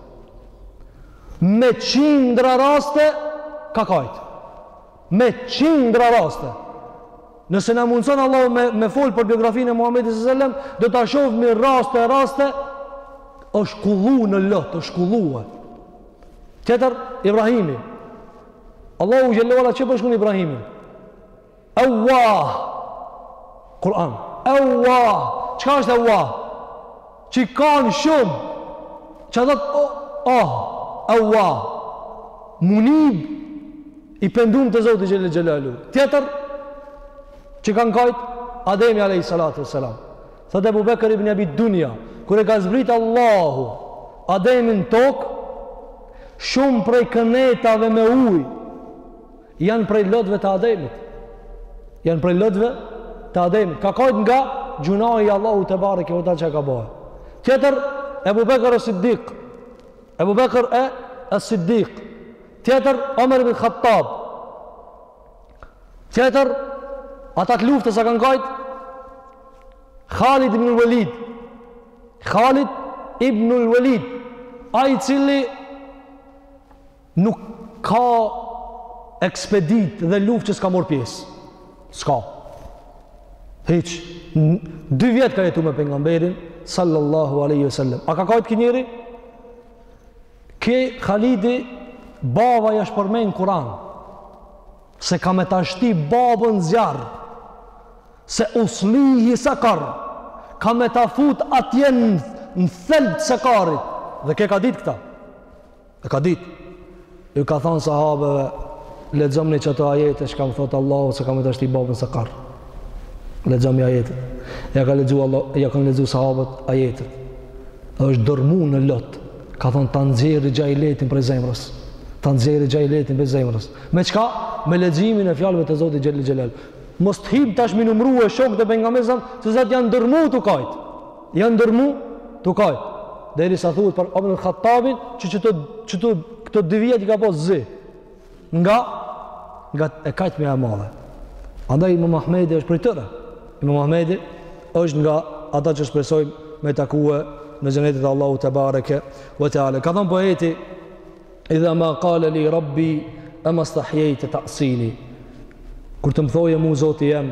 Me qindra raste, ka kajtë. Me qindra raste. Nëse na mundëson Allahu me, me folë për biografinë e Muhammedi sallallahu aleyhi sallam, do ta shofmi raste e raste, është kullu në lotë, është kullue. Tjetër, Ibrahimi. Allahu xhelle ue ala qe e përshkrun Ibrahimin? Ewah! Kur'an. Ewah! Çka është ewah? Çi kan shumë. Çka do thot oh, ewah. Munib i pendum te Zoti xhelle xhelaluhu. Tjetër që ka kajt Ademi alayhi salatu wassalam. Thotë Abu Bekr ibn Abi Dunya, kur e ka zbrit Allahu Ademin n'tokë, shumë prej kënetave me ujë Janë prej lotëve të Ademit. Janë prej lotëve të Ademit. Ka kajtë nga gjunahi Allahu tebareke ue ta që ka bo. Tjetër, Ebu Bekër e Siddiq. Ebu Bekër e, e Siddiq. Tjetër, Omer ibn Khattab. Tjetër, ata të luftës a kanë kajtë? Khalid ibn Walid. Khalid ibn al-Walid. Ai i cili Nuk ka ekspeditë dhe luftë që s'ka morë pjesë. S'ka. Hiç. Dy vjet ka jetuar me pejgamberin sallallahu alaihi wasallam. A ka kajt ky njeri? Ky Khalidi baba i është përmend n'Kur'an. Se ka me ta shti babën zjarr. Seuslihi sakar. Ka me ta fut atje në thelb të sakarit. Dhe ky ka ditë këta? E ka dit, ju ka thonë sahabeve, lexomni qato ajete që ka thënë Allahu se ka me ta shti babën sakar. Lexomi ajete. Ja ka lexu Allah, ja kanë lexu sahabët ajete. Dhe është dërmu në lot. Ka thonë ta nxjerrë xhahilietin prej zemrës. Ta nxjerrë xhahilietin prej zemrës. Me çka? Me leximin e fjalëve të Zotit Xhelle Xhelal. Mos të hi tash me i numru shokët e pejgamberit, se sa janë dërmu tu kajt. Janë dërmu tu kajt. Derisa thuhet për Omer Khattabin, që qëto, qëto, këto dy vija i ka pas zi. Nga, nga e kajtmja e madhe. Andaj Imam Ahmedi është prej tyre. Imam Ahmedi është nga ata që shpresojmë me takue në xhenetet e Allahut tebareke ve teala. Ka thonë poeti, idha ma kale li rabbi ema stahjejte tasini. Kur të më thoje mu zoti jem,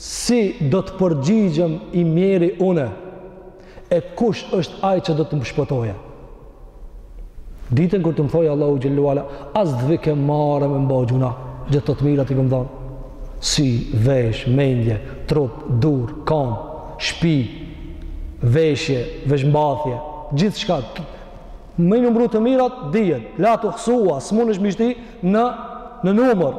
Si do të përgjigjem i mjeri unë? E kush është ai që do të më shpëtojë ditën kur të më thojë Allahu xhelle ve ala, a s't'vike marre me m'ba gjuna, gjithë ato të mira t'i kam dhanë: sy, vesh, mendje, trup, durë, kamë, shpi, veshje, veshmbathje, gjithçka, me i numru të mirat, dijet, la tuhsuha, s'mundesh me i shti në, në numër.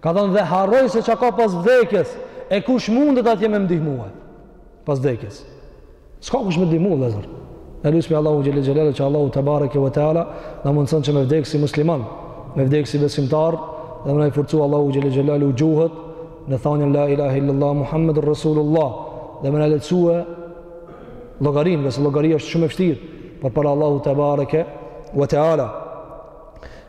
Ka thënë dhe harroj se çka ka pas vdekjes, e kush mundet atje me ndihmue pas vdekjes. S'ka kush me ndihmu vëllazër. Ne lutemi Allahu xhelle xhelaluhu që Allahu te bareke ve teala me na mundsu që me vdekë si musliman, me vdekë si besimtar, dhe me na forcu Allahu xhelle xhelaluhu gjuhët në thënien la ilaha illallah muhammedur rasulullah dhe me na lehtësue llogarin, se llogaria është shumë e vështirë, por para Allahu te bareke ve teala.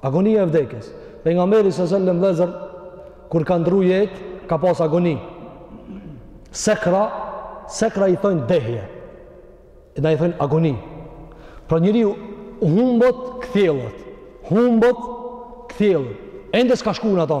Agonia e vdekjes. Pejgamberi sa selam vëllezër kur ka ndrru jetë, ka pas agoni. Sekra, sekra i thonë dehje. E na i thonë agoni. Pra njeriu humbot kthjellët. Humbot kthjellët. Ende s'ka shku n'atë.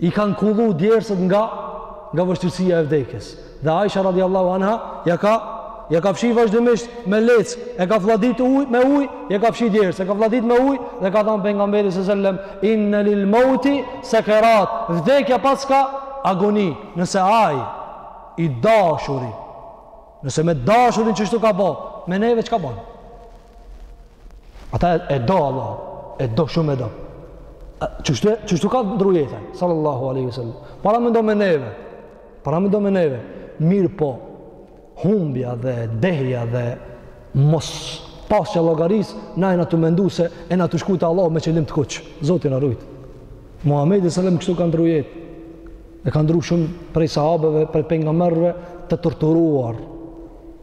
I kanë kullu djersët nga, nga vështirësia e vdekjes. Dhe Aisha radiallahu anha, ja ka, ja ka fshi vazhdimisht me leckë, e ka flladit uj, me uj, ja ka fshi djersë, e ka flladit me uj, dhe ka thanë pejgamberi sa selam, inne lil meuti sekerat, vdekja paska agoni, nëse aj, i dashuri, nëse me dashurin qështu ka bo, me neve çka ban? Atë e do Allahu, e do shumë e do. Qështu, qështu ka ndru jetë, sallallahu aleyhi sallam. Paramendo me neve, paramendo me neve, mirëpo, humbja dhe dehja dhe mospasja llogarisë, na jena tu mendu se jena tu shku te Allahu me qilim të kuq. Zoti na rujtë. Muhammed e sallam kështu ka ndru jetë. E ka ndru shumë prej sahabeve, prej pejgamberëve të torturuar,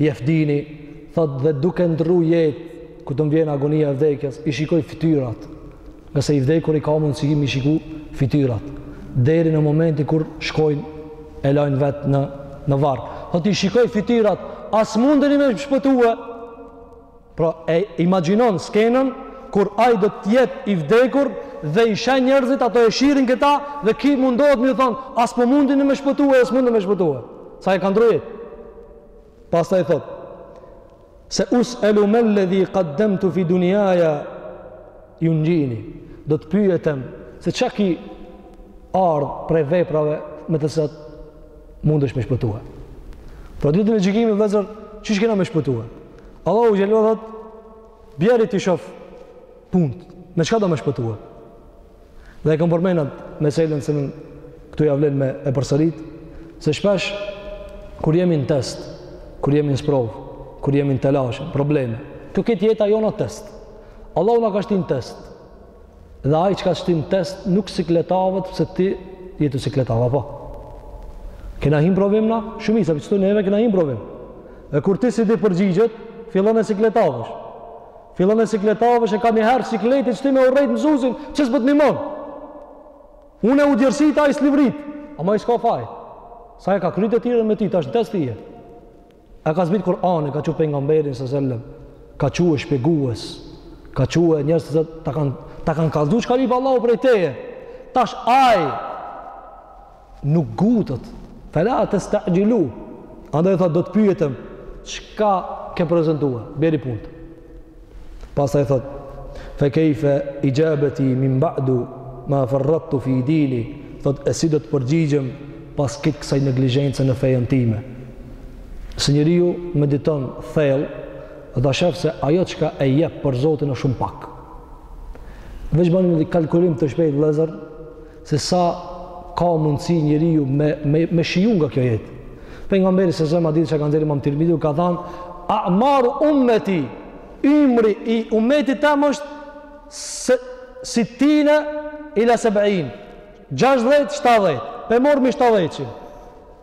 Jefdini, thot dhe duke ndrru jetë, kur të m'vjen agonia e vdekjes, i shikoj fytyrat. Se i vdekuri ka mundësi me i shiku fytyrat. Deri në momentin kur shkojnë e lajnë vetë në, në varr. Thot i shikoj fytyrat, a s'mundeni me shpëtue. Pra e imagjinon skenën kur ai do të jetë i vdekur dhe i sheh njerëzit ata e shihin këta dhe ky mundohet me u thon a s'po mundni me shpëtue a s'mundni me shpëtue. Sa e kanë drejt. Pastaj thot se us'elu melledhi qaddemtu fi dunjaja junxhini do të pyetem se ça ki ardh prej veprave me të cilat mundesh me shpëtue. Pra ditën e gjykimit vëllezër qysh kena me shpëtue? Allahu xhele thot, bjeri t'i shof punt, me çka do me shpëtua? Dhe e kom përmen at meselen se në këtu ja vlen me e përsërit, se shpesh kur jemi në test, kur jemi në sprov, kur jemi në telashe, probleme, kjo këtë jeta jonë test. Allahu na ka shti në test. Dhe ai që t'ka shti n'test nuk sikletavet pse ti je tu sikletav, apo? Kena hi n'provim na, shumica prej neve kena hi n'provim. E kur ti s'i di përgjigjet, fillon e sikletavesh. Fillon e sikletavesh e kanjëherë sikleti t'shtin me urrejt mësuesin, që s'po të ndihmon. Unë u djersit ai s'livrit, ama ai s'ka faj. Se e ka kry detyrën me ty, tash në test je. E ka zbrit Kur'anin, ka çu pejgamberin sa selam, ka çu shpjegues, ka çu njerëz të zot ta kanë ta kanë kallzu çka lip Allahu prej teje. Tash ai nuk ngutet. Fela testa'xhilu. Andaj thot do të pyetem çka ke prezantuar bjeri punt. Pastaj thot: "Fe kejfe ixhabeti min ba'di ma farrattu fi dini", thot e si do të përgjigjem pas këtë kësaj neglizhence në fejen time. Nëse njeriu mediton thellë, do ta shef se ajo çka e jep për Zotin është shumë pak. Veç bani një kalkulim të shpejtë vëllezër, se sa ka mundësi njeriu me me me shiju nga kjo jetë. Pejgamberi selam n'hadith çka ka nxjerrë Imam Tirmidhiu ka thënë A'maru ummeti ymri i ummetit tam është sittine ila seb'in 60 70 pe morim 70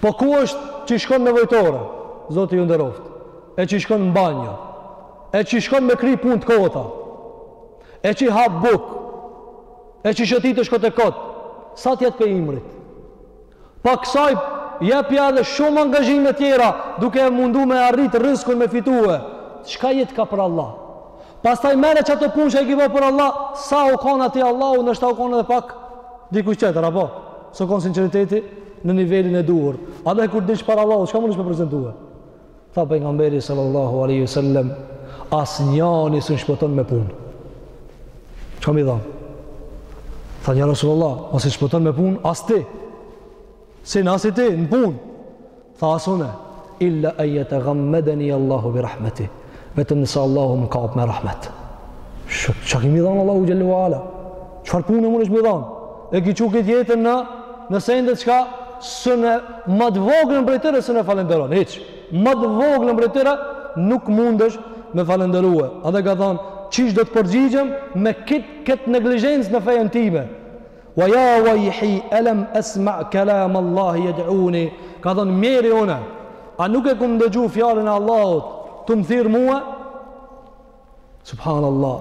Po ku është që shkon nevojtore? Zoti ju nderoftë. E që shkon në banjo. E që shkon me kry punë të kota. E që ha bukë. E që shëtitësh kot e kot. Sa t'jet prej ymrit? Pa kësaj jepja edhe shumë angazhime tjera duke e mundu me arrit rrizkun me fitue. Çka jet, çka për Allah? Pastaj merri qato punë që i ki bo për Allah, sa u kan për hatër t'Allahut, ndoshta u kanë edhe pak Diku qatër apo s'u kon sinceriteti në nivelin e duhur. Edhe kur del para Allahut, çka munesh me prezentue? Tha Pejgamberi sallallahu aleyhi sallem, asnjani sun shpëton me punë. Çka me i dhanë? Thanë ja Rasulullah, a s'shpëton me punë, as ti. S'hin as ti me punë. Tha as unë, illa en jetegammedeni Allahu bi rahmeti, vetëm nëse Allahu më kap me rahmet. Çka ki me i dhanë Allahut xhelle ve ala? Çfarë pune mundesh me i dhanë? E ki qikët jetën në, në sendet çka sun ma t'voglën prej tyre sun e falenderon. Hiç, ma t'voglën prej tyre nuk mundesh me falenderue. Edhe ka thanë, qysh do të përgjigjem me këtë kët neglizhencë në fenë time? Wa ya wayhi alam asma' kalam Allah yad'uni, ka thënë mjeri unë, a nuk e kum dëgju fjalën e Allahut, tu m'thirr mua? Subhanallah.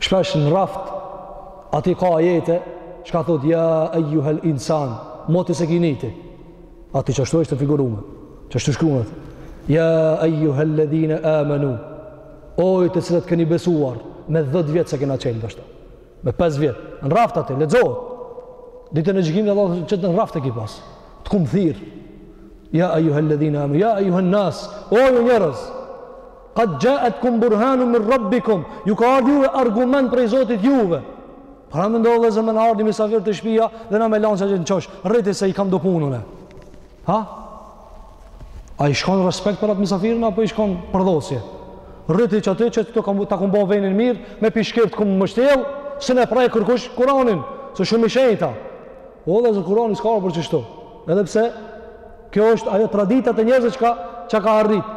Shpesh në raf't aty ka ajete çka thotë ja ayyuhal insan, moti s'e ki ni ti. Aty qashtu është figurume, qashtu shkrume. Ja ayyuhal ladhina amanu, o ju të cilët keni besuar, me 10 vjet s'e kena çel ndoshta. Me pesë vjet, në raft aty s'lexohet. Ditën e gjykimit Allahu thotë në raft e ki pas. Të kum thirr. Ja ayyuhalladhina amanu, ja ayyuhan nas, o ju njerëz. Qad ja'atkum burhanun min rabbikum. Ju ka ardhur argument prej Zotit juve. Paramendo hele zë me na ardh një musafir te shpia dhe na me lanë që në qosh. Rri ti se i kam do punë unë. Ha? A i shkon respekt për atë misafirën, apo i shkon përdhosje? Rri ti qaty që ta kum bo venin mirë, me peshkir t'kum mshtjell, sun e prek kërkush kuranin, se shumë i shenjtë. O dhe se kurani s'ka ardh për qeshtu. Edhe pse, kjo është ajo tradita te njerëzit që ka, që ka arrit.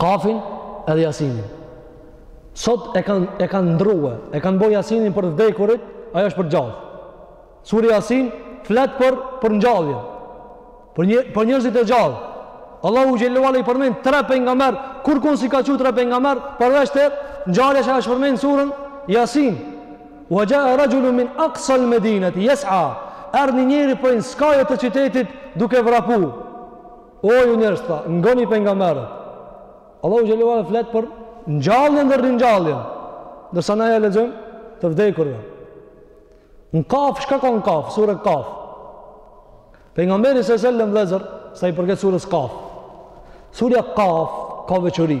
Kafin edhe jasinin. Sot e kanë e kanë ndrrue, e kanë bërë jasinin për të vdekurit, ajo është për t'gjallët. Surja Jasin flet për për ngjalljen. Për një për njerëzit e gjallë. Allahu xhelle ve ala i përmend tre pejgamber, kurrkun s'i ka çu tre pejgamber, përveç te ngjarja që është përmend n'suren Jasin. Wa jaa rajulun min aqsa al-madinati yas'a. Erdh njëri prej skajeve të qytetit duke vrapu. O ju njerëz tha, ngoni pejgamberët. Allahu xhelalu ala flet për ngjalljen dhe ringjalljen. Ndërsa na ja lexojmë të vdekurve. Në kaf, çka ka në kaf, sure kaf. Pejgamberi se sellem vëllezër, sa i përket surës kaf. Surja kaf ka veçori.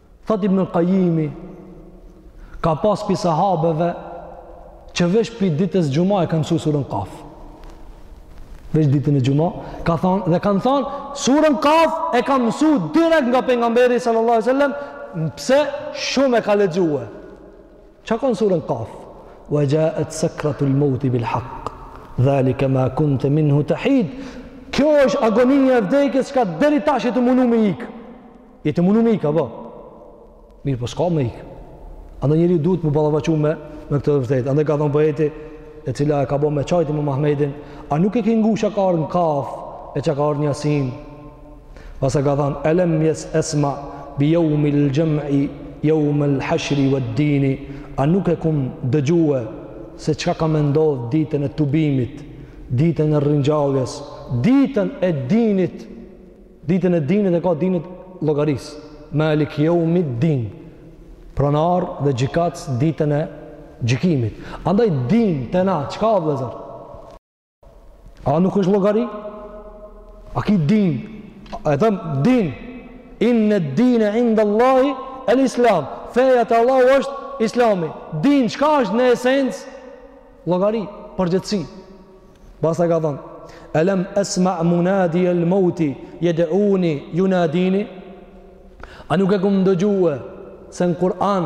Thotë Ibn Kajimi, ka pas prej sahabeve që veç prej ditës xhuma e kanë mësu surën kaf. Veç ditën e xhuma, ka thonë, dhe kanë thonë, surën kaf e kanë mësu direkt nga pejgamberi sallallahu alai sallam, pse shumë e ka lexue. Çka ka në suren kaf? Wa xhaet sekratul mevti bil haq, dhalike ma kunte minhu tehid, kjo është agonia e vdekjes çka deri tash je tu munu me ikë. Je tu munu me ikë, apo? Mirëpo s'ka me ikë. Andaj njeriu duhet m'u ballafaqu me, me këtë vërtetë. Andaj ka thonë poeti, e cila e ka bo me qajt imam Ahmedin, a nuk e ke ngu çka ardhë në kaf, e çka ardhë në Jasin. Pastaj ka thonë, elem esma bi jaumil xhemi, jaumil hashri ved dini, a nuk e kum dëgjue, se çka ka me ndodhë ditën e tubimit, ditën e ringjalljes, ditën e dinit, Ditën e dinit e ka dinit llogarisë. Maliki jaumid din. Pronar dhe gjykatës ditën e gjykimit. Andaj din te na, çka o vllezër? A nuk është llogari? A ki din? E thëm, din. Inne dine indallahi el islam. Feja te Allahu është islami. Din, çka është në esencë? Llogari, përgjegjësi. Pastaj ka thënë: "Alam asma' munadi al-maut yad'uni yunadini?" A nuk e kam dëgjuar se në Kur'an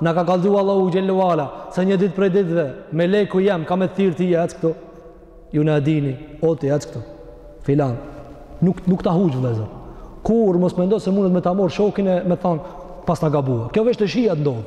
na ka kallëzuar Allahu xhelalu ala se një ditë prej ditëve meleku jem ka me thirr ti ec këtu? Yunadini, o ti ec këtu. Filan. Nuk nuk ta huq vëllezër. Kurrë mos mendo se mundet me ta marr shokin e me thon paskna gabuar. Kjo veç te shiat ndodh.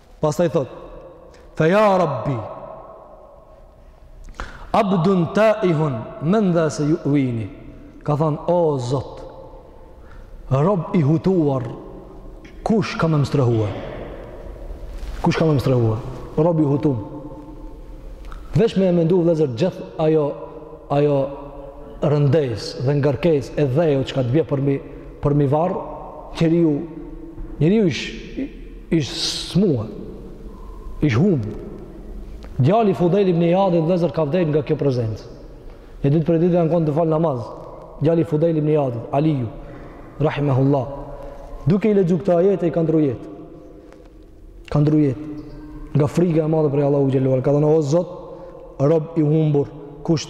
Pastaj thot: "Fa ya Rabbi Abdun ta'ihun man dha se yu'wini." Ka thon: "O Zot, rob i hutuar, kush ka me m'strehue?" Kush ka me m'strehue? Rob i hutum. Veç me e mendu vëllezër gjithë ajo ajo rëndesë dhe ngarkesë e dheut çka të bje përmi, përmi varr, njeriu, njeriu ish, Ish smu, ish humë. Djali Fudejl ibn Jadit dhe zër ka vdek nga kjo prezencë. Një ditë prej ditëve janë konë tu falë namaz. Djali Fudejl ibn Ijadit, Aliju, Rahimehullah. Duke i lexu këto ajete, ka ndrru jetë. Ka ndrru jetë. Nga frika e madhe prej Allahut xhel ula. Ka thënë o zot, rob i humbur, kusht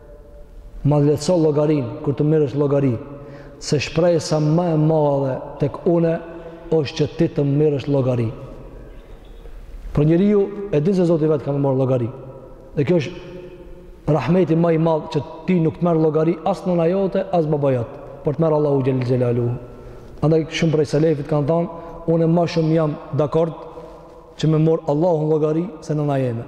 Ma lehtëso llogarinë, kur të merresh llogari, se shpresa ma e madhe tek unë është që ti të merresh llogari. Por njeriu e din se Zoti vet ka me marr llogari. Dhe kjo është rahmeti ma i madh që ti nuk të merr llogari as nëna jote, as baba jot, por të merr Allahu xhel-le xhelaluhu. Andaj shumë prej selefit kanë thënë, unë ma shumë jam dakord që me marr Allahu llogari se nëna jeme.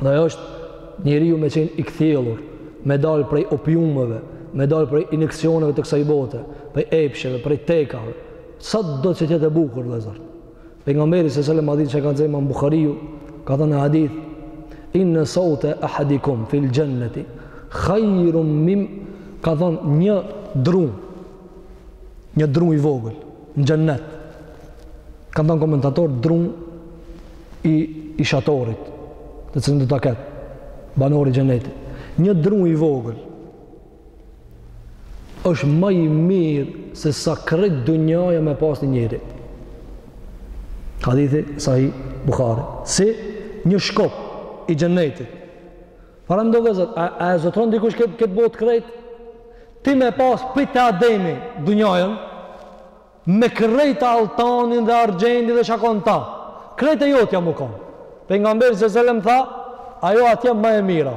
Dhe ajo është njeriu me qenë i kthjellur, me dal prej opiumeve, me dal prej injeksioneve të kësaj bote, prej epsheve, prej tekave. Sado që t'jetë e bukur, vllezër. Pejgamberi alejhi selam, hadith që ka zënë Imam Buhariu, ka thënë në hadith, inne sauta ehadikum, fil xhenneti, hajrun min, ka thënë një dru, një dru i vogël, në xhennet. Kanë thënë komentatorët druni i shatorit, të cilin do ta ketë banori i xhennetit. Një dru i vogël është ma i mirë se sa krejt dunjaja me pas një njeri. Hadithi sahih Buhari. Si një shkop i xhennetit Paramendo vllezër, a, a e zotron dikush këtë kët botë krejt? Ti me pas pi te Ademi, dunjajën, me krejt altanin dhe argjendi dhe çka ko n'ta. Krejt e jotja mu konë. Pejgamberi alejhi selam tha, ajo atje ma e mira.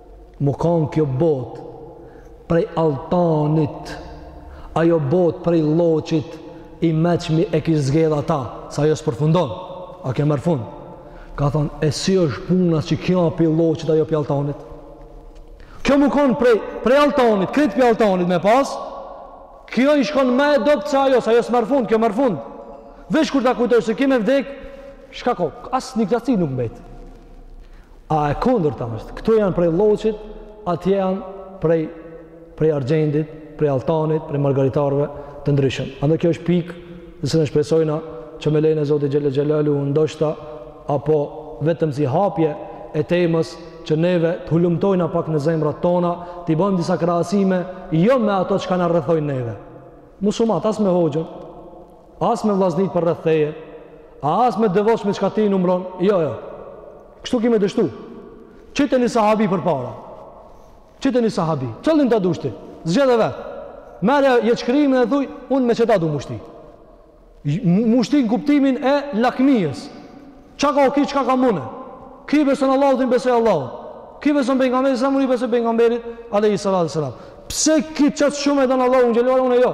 Mu kanë kjo botë prej altanit, ajo botë prej lloçit i meçmi e kish zgedh ata, se ajo s'përfundon, a kjo merr fund. Ka thonë, e si është puna që kjo a pi lloçit ajo pi altanit? Kjo mu kanë prej, prej altanit, krejt pi altanit me pas, kjo ish kon ma e dobët se ajo, se ajo s'merr fund, kjo merr fund. Veç kur ta kujtojë se ki me vdek, çka ko, asnjë knaqsi nuk mbet. A e kundërta është, këtu janë prej lloçit, atje janë prej, prej argjendit, prej altanit, prej margaritarve të ndryshëm. Andaj kjo është pikë, dhe se ne shpresojna që me lejen e Zotit xhel-le xhelaluhu, ndoshta, apo vetëm si hapje e temës që neve të hulumtojna pak në zemrat tona, t'i bajmë disa krahasime, jo me ato çka na rrethojnë neve. Mus u mat, as me hoxhën, As me vllaznit përreth teje, a as me devotshmit çka ti numron? Jo, jo. Kështu ki me dështu. Qite një sahabi përpara. Qite një sahabi. Cillin të dush ti. Zgjedhe vetë. Merre jetëshkrimin dhe thuj, unë me qëta du m'u shti. M'u shti në kuptimin e lakmijës. Çka ka ky, çka kam une? Ky beson Allahun, dhe un besoj Allahun. Ky beson Pejgamberit, sa un i besoj Pejgamberit, alejhi salatu ve selam. Pse ky qaq shumë e don Allahun xhel-le xhelaluhu, unë jo.